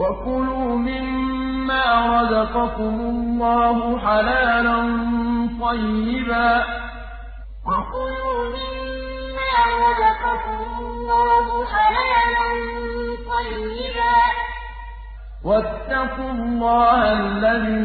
وَكُلُوا مِمَّا رَزَقَكُمُ اللَّهُ حَلَالًا طَيِّبًا وَاتَّقُوا اللَّهَ الَّذِي